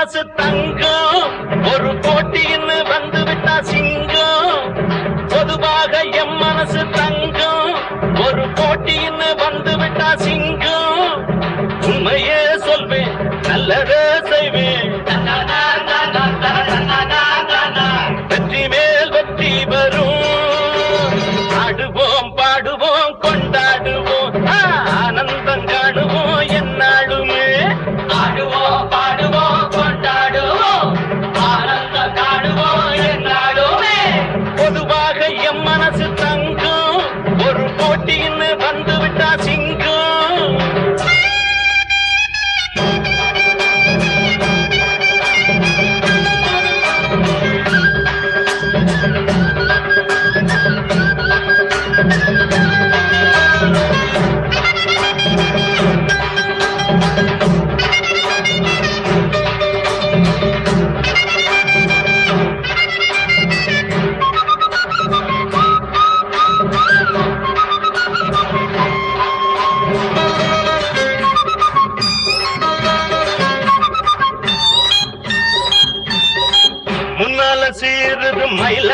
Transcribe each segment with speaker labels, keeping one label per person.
Speaker 1: மனசு தங்கம். ஒரு போட்டின்னு வந்து விட்டா சிங்கம். பொதுவாக எம் மனசு தங்கம். ஒரு போட்டின்னு வந்து விட்டா சிங்கம். உண்மையே சொல்வேன் நல்லதே செய்வேன்.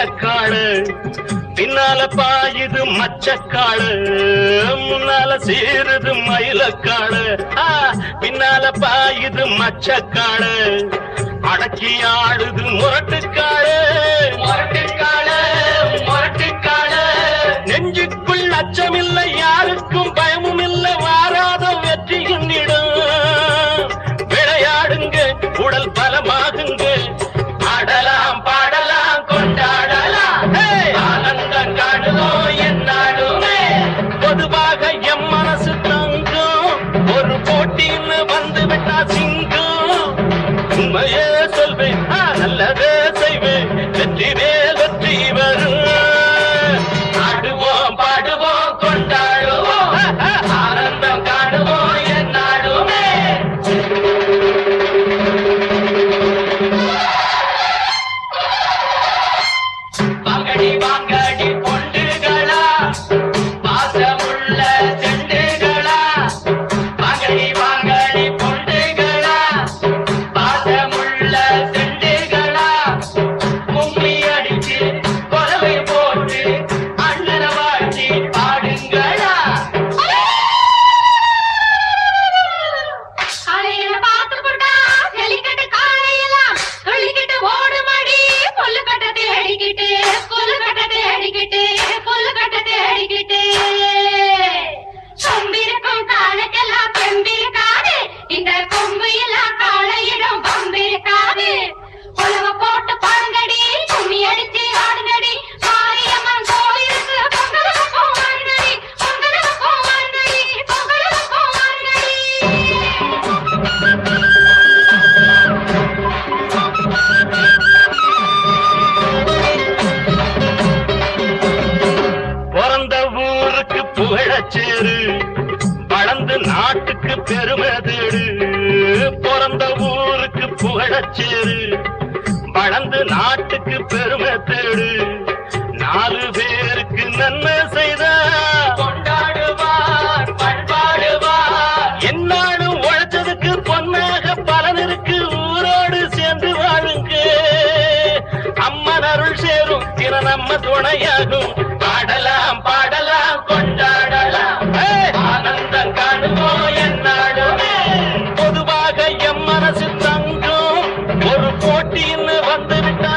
Speaker 1: மயிலக்காடு பின்னால பாயுது மச்சக்காடு. முன்னால சீருது மயிலக்காடு. ஆ, பின்னால பாயுது மச்சக்காடு. அடக்கி ஆடுது
Speaker 2: முரட்டு கட்ட தேடிக்கிட்டு புல்லு
Speaker 1: புகழச்சேரு வளர்ந்து நாட்டுக்கு பெருமை தேடு. பிறந்த ஊருக்கு புகழச்சேரு வளர்ந்து நாட்டுக்கு பெருமை தேடு. நாலு பேருக்கு நன்மை செய்த.
Speaker 3: கொண்டாடுவார் பண்பாடுவார்.
Speaker 1: என்னாலும் உழைச்சதுக்கு பொன்னாக பலன் இருக்கு. ஊரோடு சேர்ந்து வாழுங்க. அம்மன் அருள் சேரும் தின நம்ம துணையாகும். பாடலாம் பாட பார்த்து விட்டார்